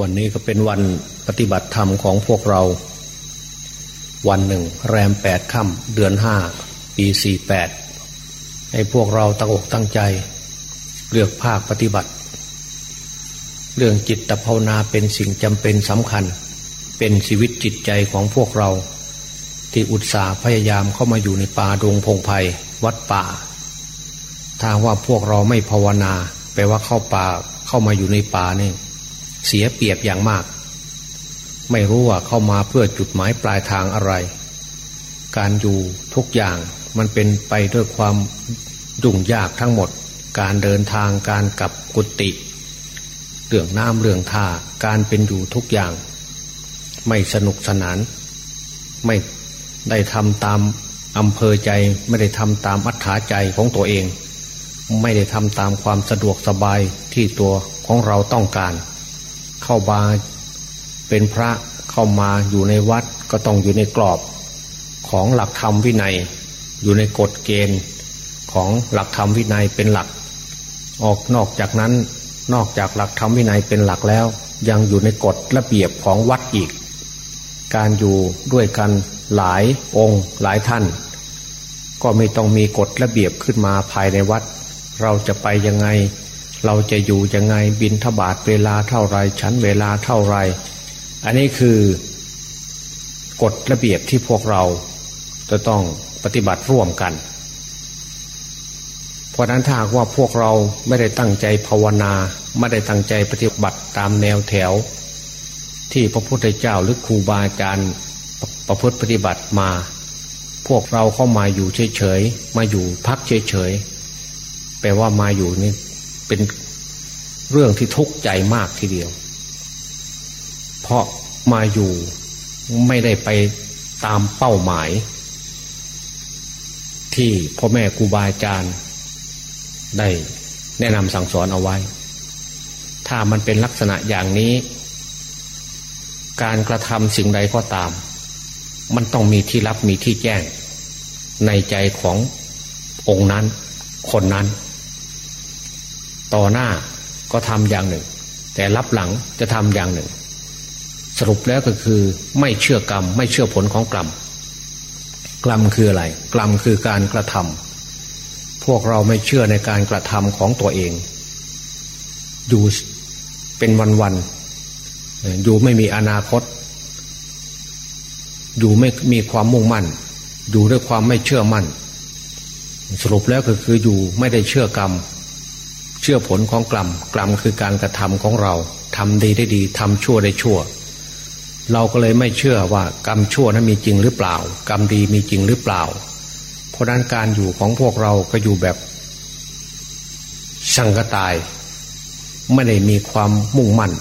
วันนี้ก็เป็นวันปฏิบัติธรรมของพวกเรา วันหนึ่ง แรมแปดค่ำเดือนห้าปีสี่แปดให้พวกเราตั้งอกตั้งใจ เลือกภาคปฏิบัติ เรื่องจิตภาวนาเป็นสิ่งจำเป็นสำคัญ เป็นชีวิตจิตใจของพวกเรา ที่อุตสาห์พยายามเข้ามาอยู่ในป่าดงพงไพ่วัดป่า ถ้าว่าพวกเราไม่ภาวนาแปลว่าเข้าป่าเข้ามาอยู่ในป่านี่ เสียเปรียบอย่างมาก ไม่รู้ว่าเข้ามาเพื่อจุดหมายปลายทางอะไร การอยู่ทุกอย่างมันเป็นไปด้วยความยุ่งยากทั้งหมด การเดินทางการกลับกุฏิเรื่องน้ำเรื่องท่าการเป็นอยู่ทุกอย่าง ไม่สนุกสนาน ไม่ได้ทำตามอำเภอใจไม่ได้ทำตามอัธยาใจของตัวเอง ไม่ได้ทำตามความสะดวกสบายที่ตัวของเราต้องการ เข้าบาเป็นพระเข้ามาอยู่ในวัดก็ต้องอยู่ในกรอบของหลักธรรมวินัย อยู่ในกฎเกณฑ์ของหลักธรรมวินัยเป็นหลัก ออกนอกจากนั้นนอกจากหลักธรรมวินัยเป็นหลักแล้ว ยังอยู่ในกฎระเบียบของวัดอีก การอยู่ด้วยกันหลายองค์หลายท่าน ก็ไม่ต้องมีกฎระเบียบขึ้นมาภายในวัด เราจะไปยังไง เราจะอยู่ยังไงบินทบาทเวลาเท่าไรชั้นเวลาเท่าไร อันนี้คือกฎระเบียบที่พวกเราจะต้องปฏิบัติร่วมกัน เพราะนั้นถ้าว่าพวกเราไม่ได้ตั้งใจภาวนา ไม่ได้ตั้งใจปฏิบัติตามแนวแถว ที่พระพุทธเจ้าหรือครูบาอาจารย์ประพฤติปฏิบัติมา พวกเราเข้ามาอยู่เฉยๆมาอยู่พักเฉยๆแปลว่ามาอยู่นี่ เป็นเรื่องที่ทุกข์ใจมากทีเดียว เพราะมาอยู่ไม่ได้ไปตามเป้าหมาย ที่พ่อแม่ครูบาอาจารย์ได้แนะนำสั่งสอนเอาไว้ ถ้ามันเป็นลักษณะอย่างนี้ การกระทำสิ่งใดก็ตาม มันต้องมีที่รับมีที่แจ้ง ในใจขององค์นั้น คนนั้น ต่อหน้าก็ทำอย่างหนึ่ง แต่รับหลังจะทำอย่างหนึ่ง สรุปแล้วก็คือไม่เชื่อกรรม ไม่เชื่อผลของกรรมกรรมคืออะไร กรรมคือการกระทำพวกเราไม่เชื่อในการกระทำของตัวเองอยู่เป็นวันๆอยู่ไม่มีอนาคต อยู่ไม่มีความมุ่งมั่น อยู่ด้วยความไม่เชื่อมั่น สรุปแล้วก็คืออยู่ไม่ได้เชื่อกรรม เชื่อผลของกรรมกรรมคือการกระทำของเราทำดีได้ดีทำชั่วได้ชั่ว เราก็เลยไม่เชื่อว่ากรรมชั่วนั้นมีจริงหรือเปล่า กรรมดีมีจริงหรือเปล่า เพราะนั้นการอยู่ของพวกเราก็อยู่แบบสังกตาย ไม่ได้มีความมุ่งมั่น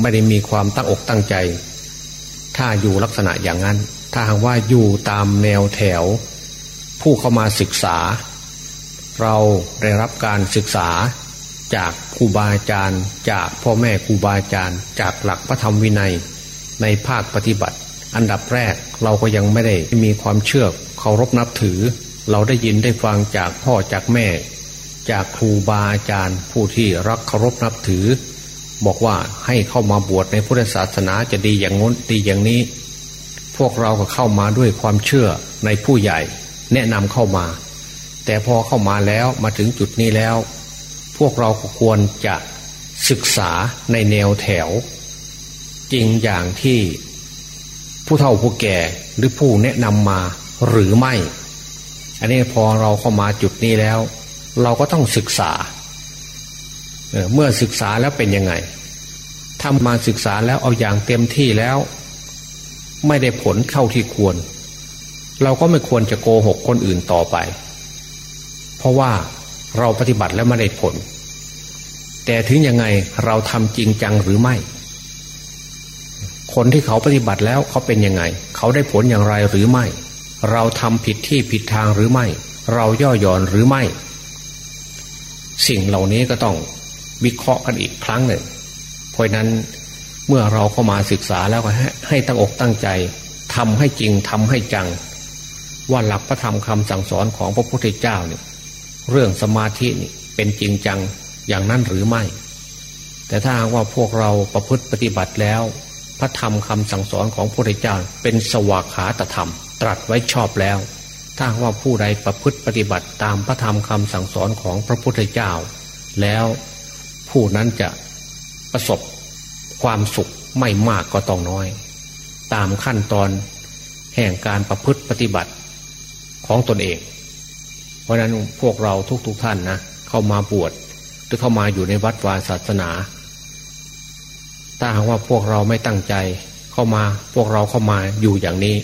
ไม่ได้มีความตั้งอกตั้งใจ ถ้าอยู่ลักษณะอย่างนั้น ถ้าหากว่าอยู่ตามแนวแถว ผู้เข้ามาศึกษา เราได้รับการศึกษา จากครูบาอาจารย์ จากพ่อแม่ครูบาอาจารย์ จากหลักพระธรรมวินัยในภาคปฏิบัติ อันดับแรกเราก็ยังไม่ได้มีความเชื่อเคารพนับถือ เราได้ยินได้ฟังจากพ่อจากแม่ จากครูบาอาจารย์ ผู้ที่รักเคารพนับถือ บอกว่าให้เข้ามาบวชในพุทธศาสนาจะดีอย่างง้นดีอย่างนี้ พวกเราก็เข้ามาด้วยความเชื่อในผู้ใหญ่ แนะนำเข้ามา แต่พอเข้ามาแล้วมาถึงจุดนี้แล้ว พวกเราก็ควรจะศึกษาในแนวแถว จริงอย่างที่ผู้เฒ่าผู้แก่หรือผู้แนะนำมาหรือไม่ อันนี้พอเราเข้ามาจุดนี้แล้ว เราก็ต้องศึกษาเเมื่อศึกษาแล้วเป็นยังไง ถ้ามาศึกษาแล้วเอาอย่างเต็มที่แล้ว ไม่ได้ผลเข้าที่ควร เราก็ไม่ควรจะโกหกคนอื่นต่อไป เพราะว่า เราปฏิบัติแล้วไม่ได้ผล แต่ถึงยังไงเราทำจริงจังหรือไม่ คนที่เขาปฏิบัติแล้วเขาเป็นยังไง เขาได้ผลอย่างไรหรือไม่ เราทำผิดที่ผิดทางหรือไม่ เราย่อหย่อนหรือไม่ สิ่งเหล่านี้ก็ต้องวิเคราะห์กันอีกครั้งหนึ่งเพราะนั้นเมื่อเราเข้ามาศึกษาแล้วก็ให้ให้ตั้งอกตั้งใจทำให้จริงทำให้จัง ว่าหลักพระธรรมคำสั่งสอนของพระพุทธเจ้าเนี่ย เรื่องสมาธินี่เป็นจริงจังอย่างนั้นหรือไม่ แต่ถ้าว่าพวกเราประพฤติปฏิบัติแล้ว พระธรรมคำสั่งสอนของพระพุทธเจ้าเป็นสวากขาตธรรม ตรัสไว้ชอบแล้ว ถ้าว่าผู้ใดประพฤติปฏิบัติตามพระธรรมคำสั่งสอนของพระพุทธเจ้า แล้วผู้นั้นจะประสบความสุขไม่มากก็ต้องน้อย ตามขั้นตอนแห่งการประพฤติปฏิบัติของตนเอง เพราะนั้นพวกเราทุกๆทท่านนะเข้ามาบวชหรือเข้ามาอยู่ในวัดวาศาสนา ถ้าหากว่าพวกเราไม่ตั้งใจเข้ามาพวกเราเข้ามาอยู่อย่างนี้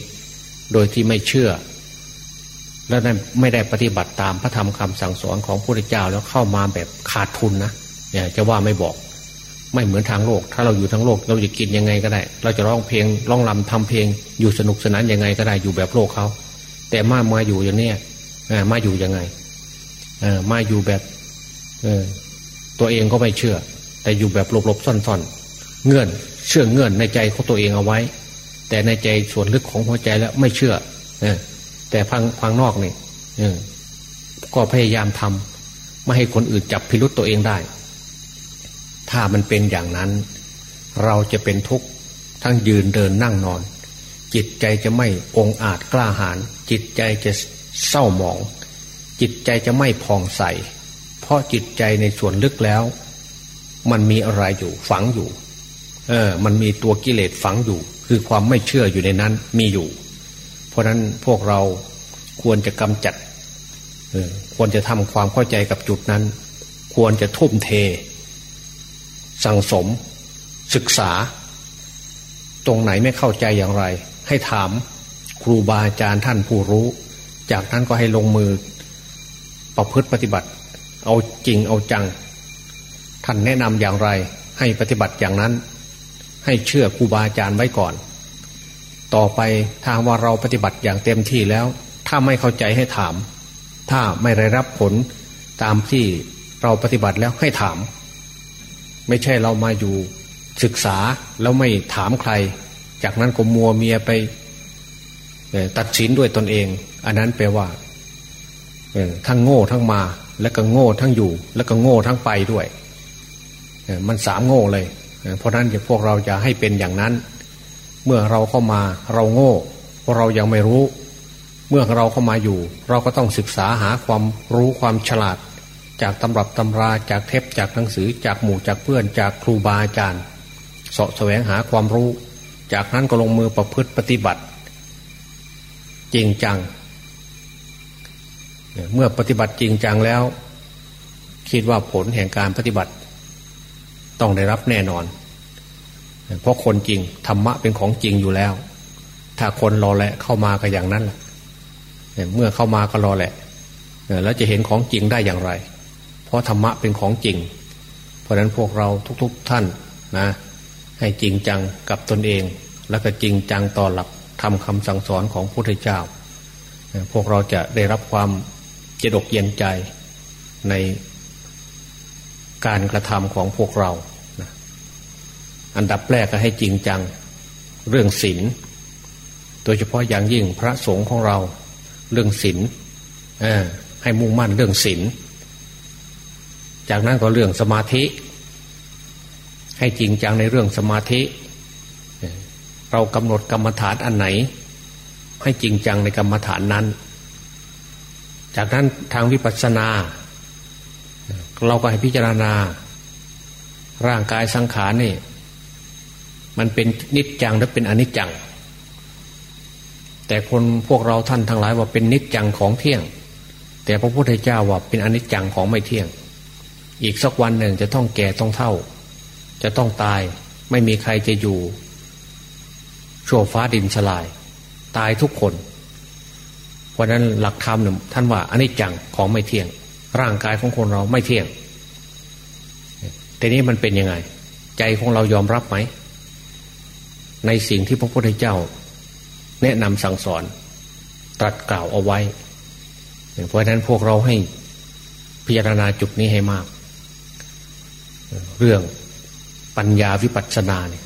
โดยที่ไม่เชื่อ และไม่ได้ปฏิบัติตามพระธรรมคำสั่งสอนของพระพุทธเจ้าแล้วเข้ามาแบบขาดทุนนะเนี่ยจะว่าไม่บอกไม่เหมือนทางโลก ถ้าเราอยู่ทางโลก เราจะกินยังไงก็ได้ เราจะร้องเพลงร้องลำทำเพลง อยู่สนุกสนานยังไงก็ได้อยู่แบบโลกเขา แต่มามาอยู่อย่างเนี้ย มาอยู่ยังไงมาอยู่แบบตัวเองก็ไม่เชื่อ แต่อยู่แบบหลบๆซ่อนๆ เงื่อนเชื่อเงื่อนในใจของตัวเองเอาไว้ แต่ในใจส่วนลึกของหัวใจแล้วไม่เชื่อแต่พังพังนอกนี่ก็พยายามทำไม่ให้คนอื่นจับพิรุษตัวเองได้ ถ้ามันเป็นอย่างนั้น เราจะเป็นทุกข์ทั้งยืนเดินนั่งนอน จิตใจจะไม่องอาจกล้าหาญจิตใจจะ เศร้าหมอง จิตใจจะไม่พองใส เพราะจิตใจในส่วนลึกแล้ว มันมีอะไรอยู่ฝังอยู่ เออ มันมีตัวกิเลสฝังอยู่ คือความไม่เชื่ออยู่ในนั้นมีอยู่ เพราะนั้นพวกเราควรจะกำจัดออควรจะทำความเข้าใจกับจุดนั้น ควรจะทุ่มเท สั่งสม ศึกษา ตรงไหนไม่เข้าใจอย่างไร ให้ถามครูบาอาจารย์ท่านผู้รู้ จากนั้นก็ให้ลงมือประพฤติปฏิบัติ เอาจริงเอาจัง ท่านแนะนำอย่างไร ให้ปฏิบัติอย่างนั้น ให้เชื่อครูบาอาจารย์ไว้ก่อน ต่อไปถ้าว่าเราปฏิบัติอย่างเต็มที่แล้ว ถ้าไม่เข้าใจให้ถาม ถ้าไม่ได้รับผลตามที่เราปฏิบัติแล้วให้ถาม ไม่ใช่เรามาอยู่ศึกษาแล้วไม่ถามใคร จากนั้นก็มัวเมียไป ตัดสินด้วยตนเอง อันนั้นแปลว่าทั้งโง่ทั้งมา แล้วก็โง่ทั้งอยู่ แล้วก็โง่ทั้งไปด้วยมันสามโง่เลย เพราะนั้นพวกเราจะให้เป็นอย่างนั้น เมื่อเราเข้ามาเราโง่เพราะเรายังไม่รู้ เมื่อเราเข้ามาอยู่ เราก็ต้องศึกษาหาความรู้ความฉลาด จากตำรับตำราจากเทปจากหนังสือจากหมู่จากเพื่อนจากครูบาอาจารย์สาะแสวงหาความรู้ จากนั้นก็ลงมือประพฤติปฏิบัติ จริงจัง เมื่อปฏิบัติจริงจังแล้ว คิดว่าผลแห่งการปฏิบัติ ต้องได้รับแน่นอน เพราะคนจริงธรรมะเป็นของจริงอยู่แล้ว ถ้าคนรอแหละเข้ามาก็อย่างนั้นแหละเมื่อเข้ามาก็รอแหละแล้วจะเห็นของจริงได้อย่างไร เพราะธรรมะเป็นของจริง เพราะนั้นพวกเราทุกๆทท่านนะ ให้จริงจังกับตนเอง แล้วก็จริงจังต่อหลัก ทำคำสั่งสอนของพระพุทธเจ้า พวกเราจะได้รับความเจดกเย็นใจในการกระทำของพวกเรา อันดับแรกก็ให้จริงจังเรื่องศีลโดยเฉพาะอย่างยิ่งพระสงฆ์ของเราเรื่องศีลให้มุ่งมั่นเรื่องศีลจากนั้นก็เรื่องสมาธิ ให้จริงจังในเรื่องสมาธิ เรากำหนดกรรมฐานอันไหน ให้จริงจังในกรรมฐานนั้น จากนั้นทางวิปัสสนา เราก็ให้พิจารณา ร่างกายสังขารนี่ มันเป็นนิจจังและเป็นอนิจจัง แต่คนพวกเราท่านทั้งหลายว่าเป็นนิจจังของเที่ยง แต่พระพุทธเจ้าว่าเป็นอนิจจังของไม่เที่ยง อีกสักวันหนึ่งจะต้องแก่ต้องเท่า จะต้องตายไม่มีใครจะอยู่ ชั่วฟ้าดินสลาย ตายทุกคน เพราะนั้นหลักธรรมเนี่ยท่านว่าอันนี้จังของไม่เที่ยง ร่างกายของคนเราไม่เที่ยงแต่นี้มันเป็นยังไง ใจของเรายอมรับไหม ในสิ่งที่พระพุทธเจ้า แนะนำสั่งสอน ตรัสกล่าวเอาไว้ เพราะนั้นพวกเราให้พิจารณาจุดนี้ให้มาก เรื่องปัญญาวิปัสสนาเนี่ย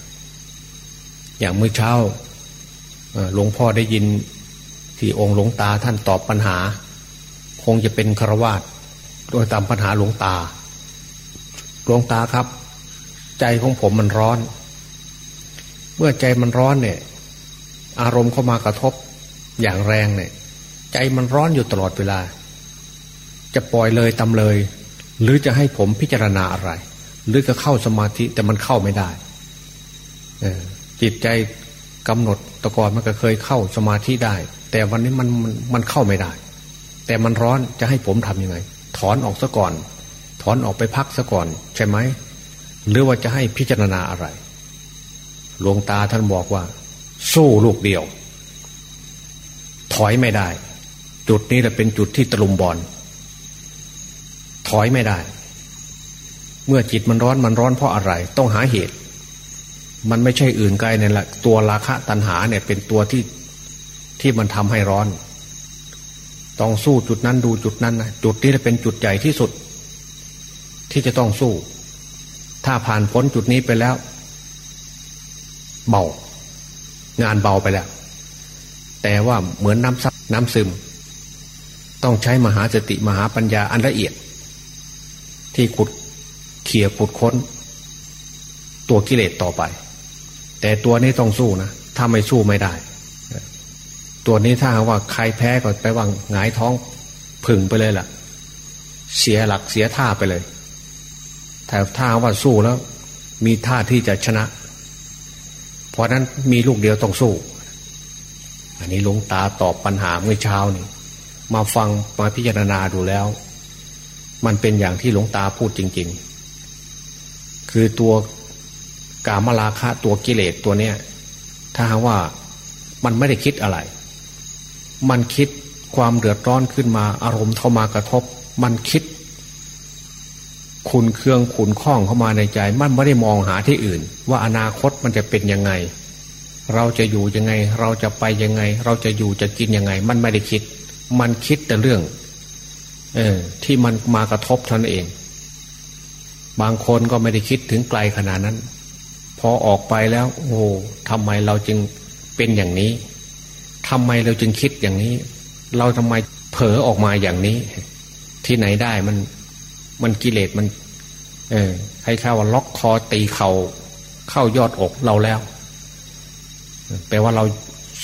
อย่างเมื่อเช้าหลวงพ่อได้ยินที่องค์หลวงตาท่านตอบปัญหา คงจะเป็นครวาตโดยตามปัญหาหลวงตาหลวงตาครับ ใจของผมมันร้อน เมื่อใจมันร้อนเนี่ย อารมณ์เข้ามากระทบอย่างแรงเนี่ย ใจมันร้อนอยู่ตลอดเวลา จะปล่อยเลยตำเลย หรือจะให้ผมพิจารณาอะไร หรือจะเข้าสมาธิแต่มันเข้าไม่ได้ จิตใจกำหนดตะกอนมันก็เคยเข้าสมาธิได้ แต่วันนี้มันมันมันเข้าไม่ได้ แต่มันร้อนจะให้ผมทำยังไง ถอนออกซะก่อน ถอนออกไปพักซะก่อน ใช่ไหมหรือว่าจะให้พิจารณาอะไรหลวงตาท่านบอกว่า สู้ลูกเดียว ถอยไม่ได้ จุดนี้แหละเป็นจุดที่ตะลุมบอลถอยไม่ได้ เมื่อจิตมันร้อนมันร้อนเพราะอะไร ต้องหาเหตุ มันไม่ใช่อื่นไกลเนี่ยแหละตัวราคะตัณหาเนี่ยเป็นตัวที่ที่มันทำให้ร้อน ต้องสู้จุดนั้นดูจุดนั้นนะจุดนี้เป็นจุดใหญ่ที่สุด ที่จะต้องสู้ ถ้าผ่านพ้นจุดนี้ไปแล้ว เบา งานเบาไปแล้ว แต่ว่าเหมือนน้ำซับน้ำซึม ต้องใช้มหาสติมหาปัญญาอันละเอียด ที่ขุดเขี่ยขุดค้น ตัวกิเลสต่อไป แต่ตัวนี้ต้องสู้นะถ้าไม่สู้ไม่ได้ ตัวนี้ถ้าว่าใครแพ้ก็ไปว่างหงายท้องผึ่งไปเลยล่ะ เสียหลักเสียท่าไปเลย แต่ถ้าว่าสู้แล้ว มีท่าที่จะชนะ เพราะนั้นมีลูกเดียวต้องสู้ อันนี้หลุงตาตอบปัญหาเมื่อเช้านี่ มาฟังมาพิจารณาดูแล้ว มันเป็นอย่างที่หลวงตาพูดจริง ๆ คือตัว กามลาคะตัวกิเลสตัวเนี้ยถ้าว่ามันไม่ได้คิดอะไร มันคิดความเดือดร้อนขึ้นมา อารมณ์เข้ามากระทบ มันคิดขุนเครื่องขุนข้องเข้ามาในใจ มันไม่ได้มองหาที่อื่น ว่าอนาคตมันจะเป็นยังไง เราจะอยู่ยังไง เราจะไปยังไง เราจะอยู่จะกินยังไง มันไม่ได้คิด มันคิดแต่เรื่อง เออ ที่มันมากระทบท่านเอง บางคนก็ไม่ได้คิดถึงไกลขนาดนั้น พอออกไปแล้ว โอ้ทำไมเราจึงเป็นอย่างนี้ทำไมเราจึงคิดอย่างนี้ เราทำไมเผลอออกมาอย่างนี้ ที่ไหนได้มันมันกิเลสมัน เออให้ข้าว่าล็อกคอตีเขา่าเข้ายอดอกเราแล้วแปลว่าเรา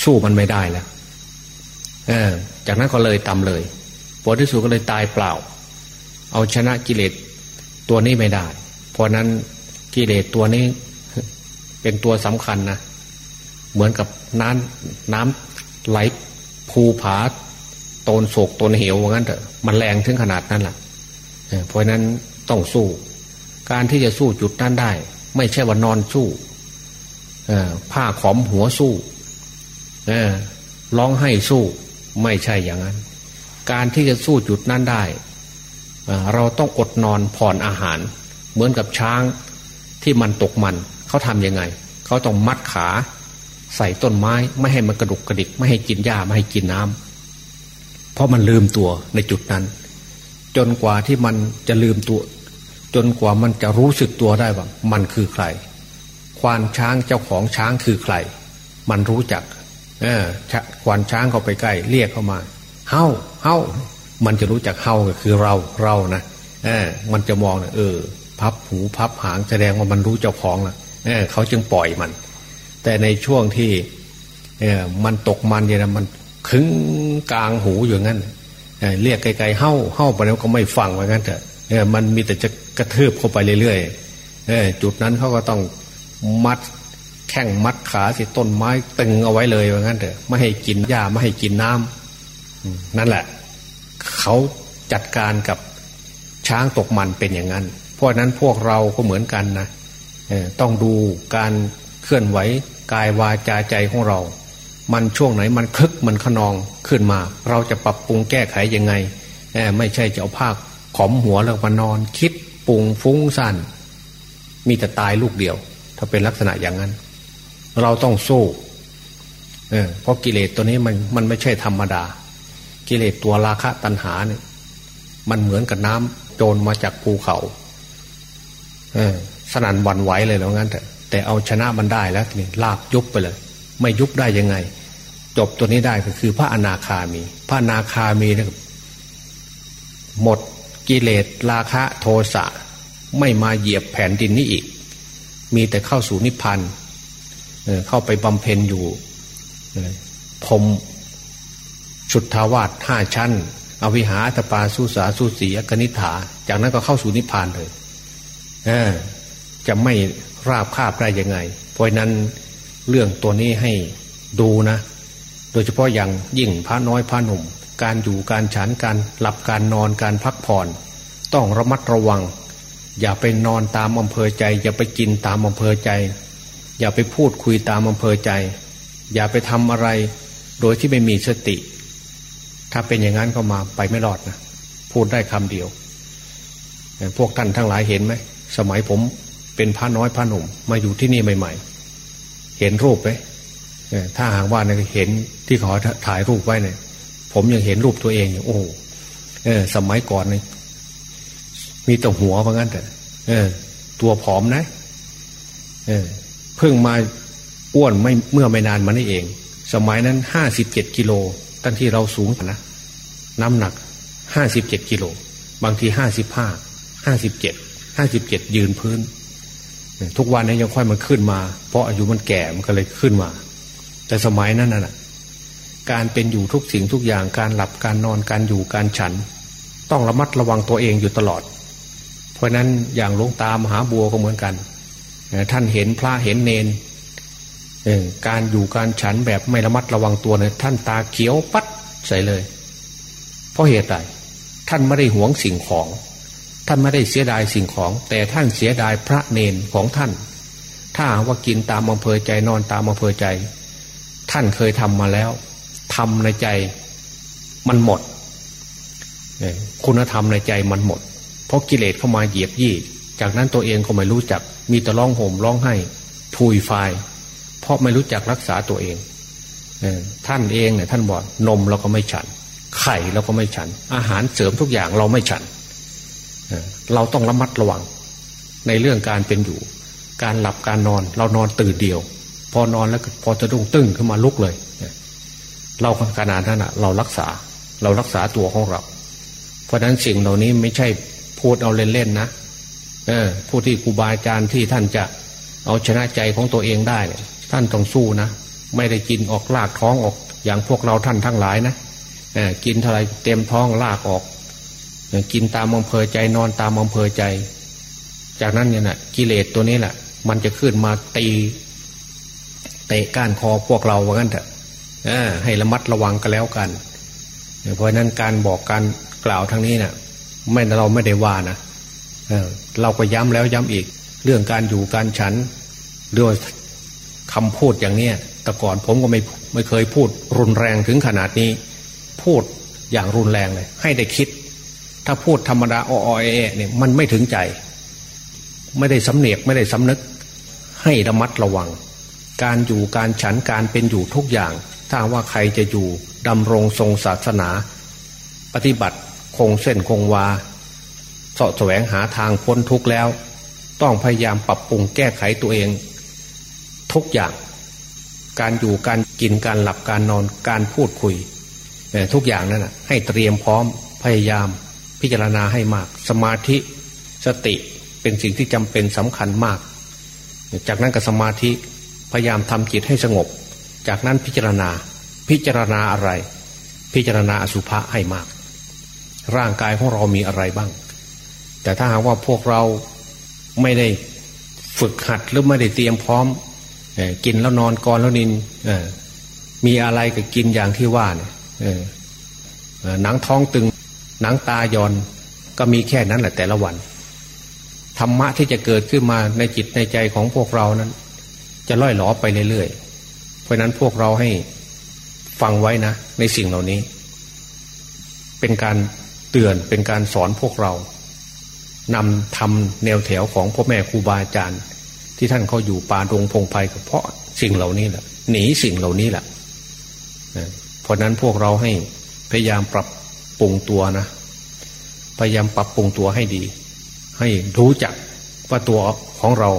สู้มันไม่ได้แล้วเออ จากนั้นก็เลยตำเลยผลที่สุดก็เลยตายเปล่า เอาชนะกิเลสตัวนี้ไม่ได้ เพราะนั้นกิเลสตัวนี้ เป็นตัวสำคัญนะเหมือนกับน้ำน้ำไหลภูผาโตนโศกโตนเหวว่างั้นเถอะมันแรงถึงขนาดนั้นแหละเพราะนั้นต้องสู้ การที่จะสู้จุดนั้นได้ ไม่ใช่ว่านอนสู้ผ้าขอมหัวสู้ร้องให้สู้ ไม่ใช่อย่างนั้น การที่จะสู้จุดนั้นได้เราต้องอดนอนผ่อนอาหาร เหมือนกับช้างที่มันตกมัน เขาทำยังไง เขาต้องมัดขาใส่ต้นไม้ไม่ให้มันกระดุกกระดิก ไม่ให้กินหญ้าไม่ให้กินน้ำเพราะมันลืมตัวในจุดนั้น จนกว่าที่มันจะลืมตัว จนกว่ามันจะรู้สึกตัวได้ว่า มันคือใคร ควานช้างเจ้าของช้างคือใคร มันรู้จัก เออควานช้างเข้าไปใกล้เรียกเข้ามาเฮ้าเฮ้ามันจะรู้จักเฮ้าก็คือเราเรานะเออมันจะมองเออ พับหูพับหางแสดงว่ามันรู้เจ้าของละ เเขาจึงปล่อยมัน แต่ในช่วงที่มันตกมันเนี่ยนะมันคึ้งกลางหูอยู่งั้นเเรียกไกลๆเฮ้าเฮ้าไปแล้วก็ไม่ฟังว่างั้นเถอะมันมีแต่จะกระเทืบเข้าไปเรื่อยๆจุดนั้นเขาก็ต้องมัดแข้งมัดขาสิต้นไม้ตึงเอาไว้เลยว่างั้นเถอะไม่ให้กินหญ้าไม่ให้กินน้ำนั่นแหละ เขาจัดการกับช้างตกมันเป็นอย่างนั้น เพราะนั้นพวกเราก็เหมือนกันนะ ต้องดูการเคลื่อนไหวกายวาจาใจของเรา มันช่วงไหนมันคึกมันขนองขึ้นมา เราจะปรับปรุงแก้ไขยังไง ไม่ใช่จะเอาผ้าขอมหัวแล้วมานอน คิดปรุงฟุ้งซ่านมีแต่ตายลูกเดียว ถ้าเป็นลักษณะอย่างนั้น เราต้องสู้เเพราะกิเลสตัวนี้มันมันไม่ใช่ธรรมดา กิเลสตัวราคะตัณหาเนี่ยมันเหมือนกับน้ำโจรมาจากภูเขา เออ สนั่นวันไหวเลยแล้วงั้นเถอะแต่เอาชนะมันได้แล้วนี่ลากยุบไปเลย ไม่ยุบได้ยังไง จบตัวนี้ได้ก็คือพระอนาคามี พระอนาคามีนะหมดกิเลสราคะโทสะไม่มาเหยียบแผ่นดินนี้อีก มีแต่เข้าสู่นิพพานเข้าไปบำเพ็ญอยู่พรมชุดทาวาสห้าชั้น อวิหาตปาสุสาสุสีอกนิฐา จากนั้นก็เข้าสู่นิพพานเลย จะไม่ราบคาบได้ยังไง เพราะนั้นเรื่องตัวนี้ให้ดูนะ โดยเฉพาะอย่างยิ่งพระน้อยพระหนุ่ม การอยู่การฉันการหลับการนอนการพักผ่อน ต้องระมัดระวัง อย่าไปนอนตามอำเภอใจ อย่าไปกินตามอำเภอใจ อย่าไปพูดคุยตามอำเภอใจ อย่าไปทำอะไร โดยที่ไม่มีสติ ถ้าเป็นอย่างนั้นก็มาไปไม่รอดนะพูดได้คำเดียว พวกท่านทั้งหลายเห็นไหมสมัยผม เป็นพระน้อยพระหนุ่มมาอยู่ที่นี่ใหม่ ๆ เห็นรูปไหมถ้าหากว่าเนี่ยเห็นที่ขอถ่ายรูปไว้เนี่ย ผมยังเห็นรูปตัวเองอยู่โอ้เออ สมัยก่อนเนี่ยมีแต่หัวเพราะงั้นแต่เออ ตัวผอมนะ เออ เพิ่งมาอ้วนไม่เมื่อไม่นานมานี่เอง สมัยนั้นห้าสิบเจ็ดกิโลตั้งที่เราสูงนะน้ำหนักห้าสิบเจ็ดกิโลบางทีห้าสิบห้าห้าสิบเจ็ดห้าสิบเจ็ดยืนพื้น ทุกวันนี้ยังค่อยมันขึ้นมา เพราะอายุมันแก่มันก็เลยขึ้นมา แต่สมัยนั้นน่ะ การเป็นอยู่ทุกสิ่งทุกอย่างการหลับการนอนการอยู่การฉัน ต้องระมัดระวังตัวเองอยู่ตลอด เพราะนั้นอย่างหลวงตามหาบัวก็เหมือนกันท่านเห็นพระเห็นเนนการอยู่การฉันแบบไม่ระมัดระวังตัวเนี่ยท่านตาเขียวปัดใส่เลย เพราะเหตุใดท่านไม่ได้หวงสิ่งของ ท่านไม่ได้เสียดายสิ่งของ แต่ท่านเสียดายพระเนนของท่าน ถ้าว่ากินตามอำเภอใจนอนตามอำเภอใจ ท่านเคยทำมาแล้วทำในใจมันหมด คุณธรรมในใจมันหมด เพราะกิเลสเข้ามาเหยียบยี่ จากนั้นตัวเองก็ไม่รู้จัก มีแต่ร้องโห่มร้องไห้ทุยไฟเพราะไม่รู้จักรักษาตัวเองท่านเองเนี่ยท่านบอกนมเราก็ไม่ฉัน ไข่เราก็ไม่ฉัน อาหารเสริมทุกอย่างเราไม่ฉัน เราต้องระมัดระวัง ในเรื่องการเป็นอยู่ การหลับการนอน เรานอนตื่นเดียว พอนอนแล้วพอจะดุ้งตึ้งขึ้นมาลุกเลย เราขนาดนั้นเรารักษา เรารักษาตัวของเรา เพราะฉะนั้นสิ่งเหล่านี้ไม่ใช่พูดเอาเล่นๆนะเออผู้ที่ครูบาอาจารย์ที่ท่านจะเอาชนะใจของตัวเองได้ ท่านต้องสู้นะ ไม่ได้กินออกลากท้องออก อย่างพวกเราท่านทั้งหลายนะกินเท่าไรเต็มท้องลากออก กินตามอำเภอใจนอนตามอำเภอใจ จากนั้นเนี่ยนะกิเลสตัวนี้แหละมันจะขึ้นมาตีเตะก้านคอพวกเราว่างั้นเถอะให้ระมัดระวังกันแล้วกัน เพราะนั้นการบอกการกล่าวทางนี้เนะ่ะ ไม่เราไม่ได้ว่านะเเราก็ย้ำแล้วย้ำอีก เรื่องการอยู่การฉันด้วยคำพูดอย่างเนี้ยแต่ก่อนผมก็ไม่ไม่เคยพูดรุนแรงถึงขนาดนี้ พูดอย่างรุนแรงเลย ให้ได้คิด ถ้าพูดธรรมดาอ้อเอเนี่ยมันไม่ถึงใจ ไม่ได้สำเนียกไม่ได้สำนึก ให้ระมัดระวัง การอยู่การฉันการเป็นอยู่ทุกอย่าง ถ้าว่าใครจะอยู่ดำรงทรงศาสนา ปฏิบัติคงเส้นคงวาเสาะแสวงหาทางพ้นทุกข์แล้ว ต้องพยายามปรับปรุงแก้ไขตัวเอง ทุกอย่าง การอยู่การกินการหลับการนอนการพูดคุยทุกอย่างนั้นให้เตรียมพร้อมพยายาม พิจารณาให้มาก สมาธิสติเป็นสิ่งที่จำเป็นสำคัญมาก จากนั้นกับสมาธิพยายามทำจิตให้สงบ จากนั้นพิจารณาพิจารณาอะไร พิจารณาอสุภะให้มาก ร่างกายของเรามีอะไรบ้าง แต่ถ้าหากว่าพวกเราไม่ได้ฝึกหัดหรือไม่ได้เตรียมพร้อมกินแล้วนอนก่อนแล้วนินมีอะไรก็กินอย่างที่ว่าเนี่ยหนังท้องตึง หนังตายอนก็มีแค่นั้นแหละแต่ละวัน ธรรมะที่จะเกิดขึ้นมาในจิตในใจของพวกเรานั้น จะล่อยหลอไปเรื่อยๆเพราะนั้นพวกเราให้ฟังไว้นะ ในสิ่งเหล่านี้ เป็นการเตือนเป็นการสอนพวกเรานำทำแนวแถวของพ่อแม่ครูบาอาจารย์ ที่ท่านเขาอยู่ป่าดงพงไพ่เพราะสิ่งเหล่านี้แหละหนีสิ่งเหล่านี้แหละเพราะนั้นพวกเราให้พยายามปรับ ปรุงตัวนะ พยายามปรับปรุงตัวให้ดี ให้รู้จักว่าตัวของเรา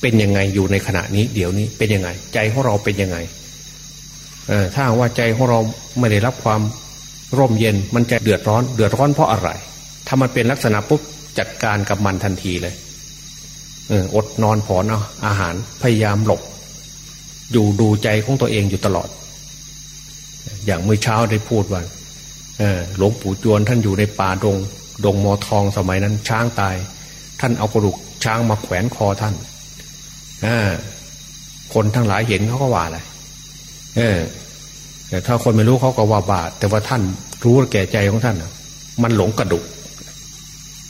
เป็นยังไงอยู่ในขณะนี้ เดี๋ยวนี้เป็นยังไง ใจของเราเป็นยังไงถ้าว่าใจของเราไม่ได้รับความร่มเย็นมันจะเดือดร้อน เดือดร้อนเพราะอะไร ถ้ามันเป็นลักษณะปุ๊บจัดการกับมันทันทีเลยอดนอนผ่อนเอาอาหารพยายามหลบ อยู่ดูใจของตัวเองอยู่ตลอด อย่างเมื่อเช้าได้พูดว่า หลวงปู่จวนท่านอยู่ในป่าดงดงมอทองสมัยนั้น ช้างตาย ท่านเอากระดูกช้างมาแขวนคอท่านคนทั้งหลายเห็นเขาก็ว่าอะไรเออแต่ถ้าคนไม่รู้เขาก็ว่าบาแต่ว่าท่านรู้แก่ใจของท่านมันหลงกระดูก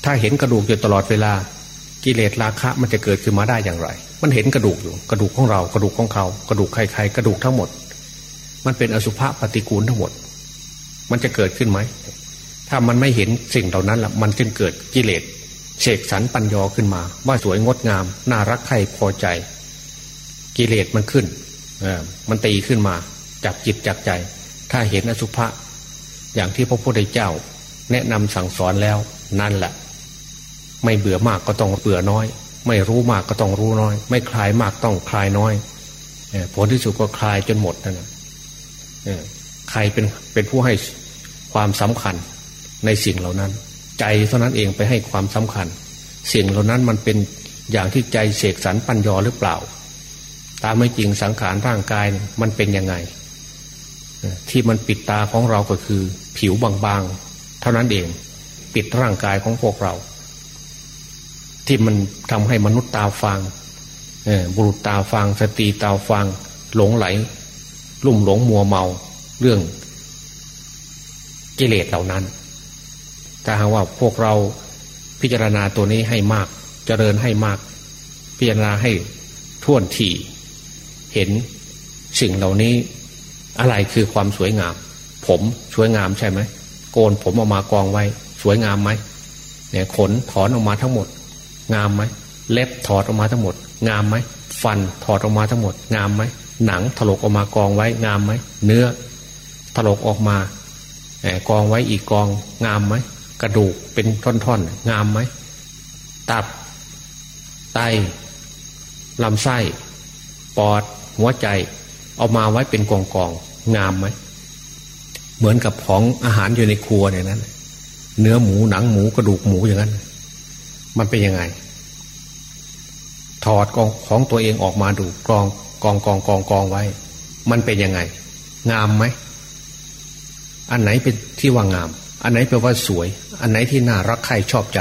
ถ้าเห็นกระดูกอยู่ตลอดเวลา กิเลสราคะ มันจะเกิดขึ้นมาได้อย่างไร มันเห็นกระดูกอยู่ กระดูกของเรา กระดูกของเขา กระดูกใครๆ กระดูกทั้งหมด มันเป็นอสุภะปฏิกูลทั้งหมด มันจะเกิดขึ้นไหม ถ้ามันไม่เห็นสิ่งเหล่านั้นละมันจึงเกิดกิเลสเสกสรรปัญญอขึ้นมา ว่าสวยงดงาม น่ารักใครพอใจ กิเลสมันขึ้นเออมันตีขึ้นมาจับจิตจับใจ ถ้าเห็นอสุภะอย่างที่พระพุทธเจ้า แนะนำสั่งสอนแล้วนั่นแหละไม่เบื่อมากก็ต้องเบื่อน้อย ไม่รู้มากก็ต้องรู้น้อย ไม่คลายมากต้องคลายน้อยผลที่สุดก็คลายจนหมดนั่นแหละใครเป็นเป็นผู้ให้ ความสำคัญในสิ่งเหล่านั้น ใจเท่านั้นเองไปให้ความสำคัญ สิ่งเหล่านั้นมันเป็นอย่างที่ใจเสกสรรปัญญอหรือเปล่า ตามไม่จริงสังขารร่างกายมันเป็นยังไง ที่มันปิดตาของเราก็คือ ผิวบางๆ เท่านั้นเองปิดร่างกายของพวกเรา ที่มันทำให้มนุษย์ตาฟางบุรุษตาฟางสตรีตาฟางหลงไหล ลุ่มหลงมัวเมา เรื่อง กิเลสเหล่านั้น ถ้าหากว่าพวกเราพิจารณาตัวนี้ให้มากเจริญให้มาก พิจารณาให้ท่วนทีเห็นสิ่งเหล่านี้อะไรคือความสวยงาม ผมสวยงามใช่ไหมโกนผมออกมากองไว้ สวยงามไหมเนี่ยขนถอนออกมาทั้งหมด งามไหมเล็บถอดออกมาทั้งหมด งามไหมฟันถอดออกมาทั้งหมด งามไหมหนังถลกออกมากองไว้งามไหมเนื้อถลกออกมา กองไว้อีกกองงามไหมกระดูกเป็นท่อนๆ งามไหมตับ ไตลำไส้ ปอด หัวใจ เอามาไว้เป็นกองกองงามไหมเหมือนกับของอาหารอยู่ในครัวเนี่ยนั้นเนื้อหมูหนังหมูกระดูกหมูอย่างนั้น มันเป็นยังไง ถอดกองของตัวเองออกมาดูกองกองกองกองกองไว้ มันเป็นยังไง งามไหม อันไหนเป็นที่ว่างาม อันไหนแปลว่าสวย อันไหนที่น่ารักใครชอบใจ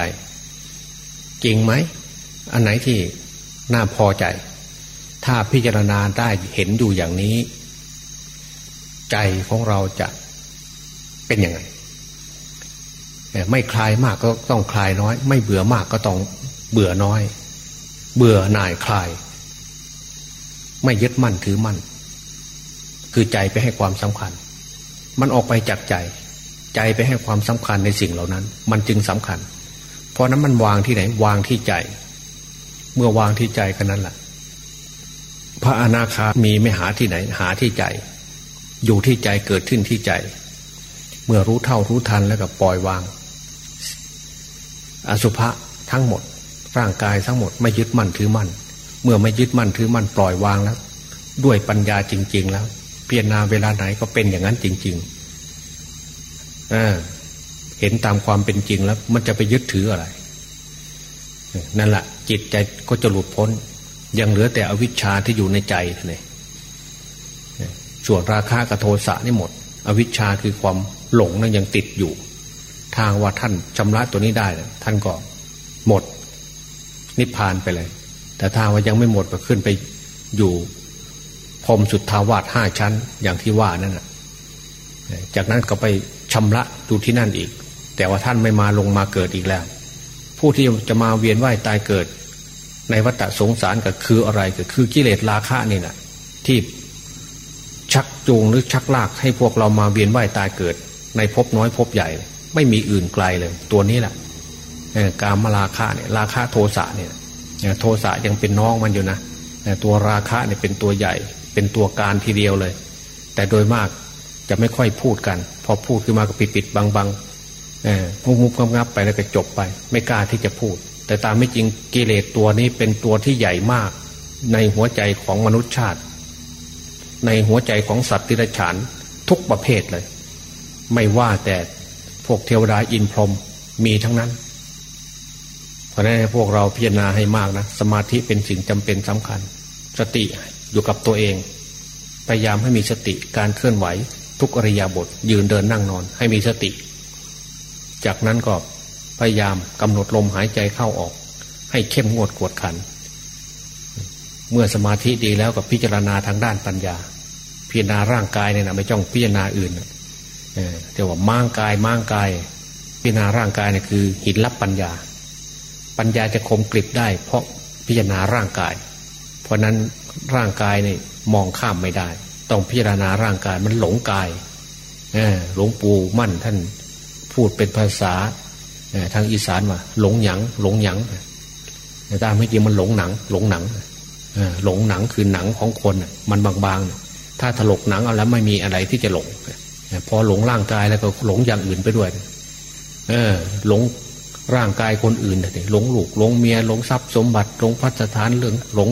จริงไหม อันไหนที่น่าพอใจ ถ้าพิจารณาได้เห็นอยู่อย่างนี้ ใจของเราจะเป็นยังไงไม่คลายมากก็ต้องคลายน้อย ไม่เบื่อมากก็ต้องเบื่อน้อย เบื่อหน่ายคลาย ไม่ยึดมั่นถือมั่น คือใจไปให้ความสำคัญ มันออกไปจากใจ ใจไปให้ความสำคัญในสิ่งเหล่านั้น มันจึงสำคัญ เพราะนั้นมันวางที่ไหน วางที่ใจ เมื่อวางที่ใจกันนั้นแหละพระอนาคามีไม่หาที่ไหน หาที่ใจ อยู่ที่ใจเกิดขึ้นที่ใจ เมื่อรู้เท่ารู้ทันแล้วก็ปล่อยวาง อสุภะทั้งหมด ร่างกายทั้งหมดไม่ยึดมั่นถือมั่น เมื่อไม่ยึดมั่นถือมั่นปล่อยวางแล้ว ด้วยปัญญาจริง ๆ แล้ว เพียรนาเวลาไหนก็เป็นอย่างนั้นจริงๆเเห็นตามความเป็นจริงแล้ว มันจะไปยึดถืออะไร นั่นแหละจิตใจก็จะหลุดพ้น ยังเหลือแต่อวิชชาที่อยู่ในใจเลยส่วนราคะกับโทสะนี่หมด อวิชชาคือความหลงนั้นยังติดอยู่ ทางว่าท่านชำระตัวนี้ได้ท่านก็หมด นิพพานไปเลย แต่ถ้าว่ายังไม่หมดก็ขึ้นไปอยู่ พรมสุดทาวาสห้าชั้น อย่างที่ว่านั่นจากนั้นก็ไปชำระดูที่นั่นอีก แต่ว่าท่านไม่มาลงมาเกิดอีกแล้ว ผู้ที่จะมาเวียนว่ายตายเกิด ในวัฏสงสารก็คืออะไรก็คือกิเลสราคะนี่แหละที่ชักจูงหรือชักลากให้พวกเรามาเวียนว่ายตายเกิด ในภพน้อยภพใหญ่ ไม่มีอื่นไกลเลย ตัวนี้แหละการมาราคะเนี่ยราคะโทสะเนี่ยโทสะยังเป็นน้องมันอยู่นะตัวราคะเนี่ยเป็นตัวใหญ่ เป็นตัวการทีเดียวเลย แต่โดยมากจะไม่ค่อยพูดกัน พอพูดขึ้นมาก็ปิดปิดบังบังงุบงุบงับงับไปแล้วก็จบไป ไม่กล้าที่จะพูด แต่ตามไม่จริงกิเลสตัวนี้เป็นตัวที่ใหญ่มาก ในหัวใจของมนุษยชาติ ในหัวใจของสัตว์ติรฉานทุกประเภทเลย ไม่ว่าแต่พวกเทวดาอินพรหมมีทั้งนั้น เพราะนั้นพวกเราพิจารณาให้มากนะ สมาธิเป็นสิ่งจำเป็นสำคัญ สติ อยู่กับตัวเอง พยายามให้มีสติการเคลื่อนไหว ทุกอริยาบทยืนเดินนั่งนอน ให้มีสติ จากนั้นก็พยายามกำหนดลมหายใจเข้าออก ให้เข้มงวดกวดขัน เมื่อสมาธิดีแล้วก็พิจารณาทางด้านปัญญา พิจารณาร่างกายเนี่ยนะไม่จ้องพิจารณาอื่นเออเรียกว่าม้างกายม้างกาย พิจารณาร่างกายเนี่ยคือ หินรับปัญญา ปัญญาจะคมกริบได้ เพราะพิจารณาร่างกาย เพราะนั้นร่างกายเนี่ยมองข้ามไม่ได้ ต้องพิจารณาร่างกายมันหลงกายหลวงปู่มั่นท่านพูดเป็นภาษาทางอีสานว่าหลงหยังหลงหยังแต่ตามไม่จริงมันหลงหนัง หลงหนังหลงหนังคือหนังของคนมันบางๆถ้าถลกหนังเอาแล้วไม่มีอะไรที่จะหลงพอหลงร่างกายแล้วก็หลงอย่างอื่นไปด้วยเออหลงร่างกายคนอื่นเลยหลงลูกหลงเมียหลงทรัพย์สมบัติหลงพัฒฐานเรื่องหลง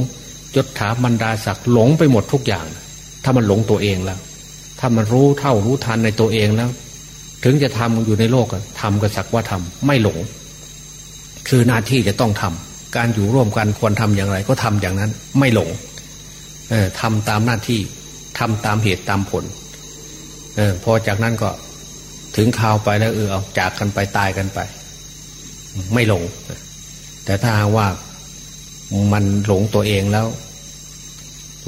ยศถาบรรดาศักดิ์หลงไปหมดทุกอย่าง ถ้ามันหลงตัวเองแล้ว ถ้ามันรู้เท่ารู้ทันในตัวเองแล้ว ถึงจะทำอยู่ในโลกทำก็สักว่าทำไม่หลง คือหน้าที่จะต้องทำการอยู่ร่วมกันควรทำอย่างไร ก็ทำอย่างนั้น ไม่หลงเออทำตามหน้าที่ทำตามเหตุตามผลเออพอจากนั้นก็ถึงข่าวไปแล้วเออเอาจากกันไปตายกันไป ไม่หลง แต่ถ้าว่ามันหลงตัวเองแล้ว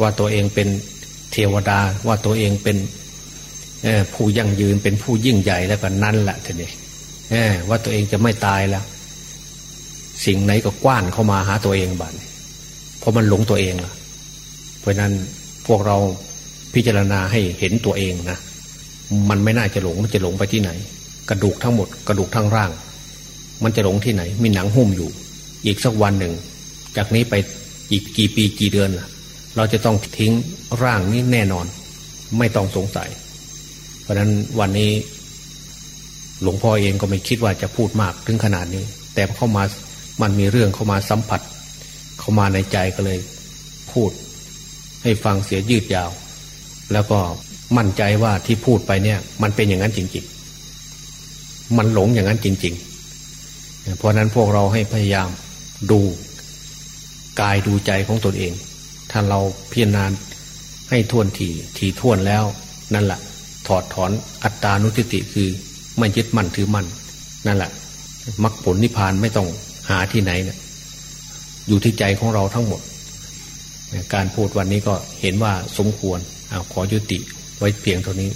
ว่าตัวเองเป็นเทวดาว่าตัวเองเป็นผู้ยั่งยืนเป็นผู้ยิ่งใหญ่แล้วก็นั่นแหละทีนี้ว่าตัวเองจะไม่ตายแล้ว สิ่งไหนก็กว้านเข้ามาหาตัวเองบัดเพราะมันหลงตัวเองล่ะ เพราะนั้นพวกเราพิจารณาให้เห็นตัวเองนะมันไม่น่าจะหลงมันจะหลงไปที่ไหน กระดูกทั้งหมด กระดูกทั้งร่าง มันจะหลงที่ไหน มีหนังหุ้มอยู่ อีกสักวันหนึ่ง จากนี้ไปอีกกี่ปีกี่เดือนล่ะ เราจะต้องทิ้งร่างนี้แน่นอน ไม่ต้องสงสัย เพราะนั้นวันนี้ หลวงพ่อเองก็ไม่คิดว่าจะพูดมากถึงขนาดนี้ แต่เข้ามามันมีเรื่องเข้ามาสัมผัส เข้ามาในใจก็เลย พูด ให้ฟังเสียยืดยาว แล้วก็มั่นใจว่าที่พูดไปเนี่ย มันเป็นอย่างนั้นจริงๆ มันหลงอย่างนั้นจริง ๆ เพราะนั้นพวกเราให้พยายามดูกายดูใจของตนเอง ถ้าเราพิจารณาให้ทวนทีทีทวนแล้ว นั่นแหละถอดถอนอัตตานุติติคือไม่ยึดมั่นถือมั่นนั่นแหละมรรคผลนิพพานไม่ต้องหาที่ไหนนะอยู่ที่ใจของเราทั้งหมด การพูดวันนี้ก็เห็นว่าสมควรอขอยุติไว้เพียงเท่านี้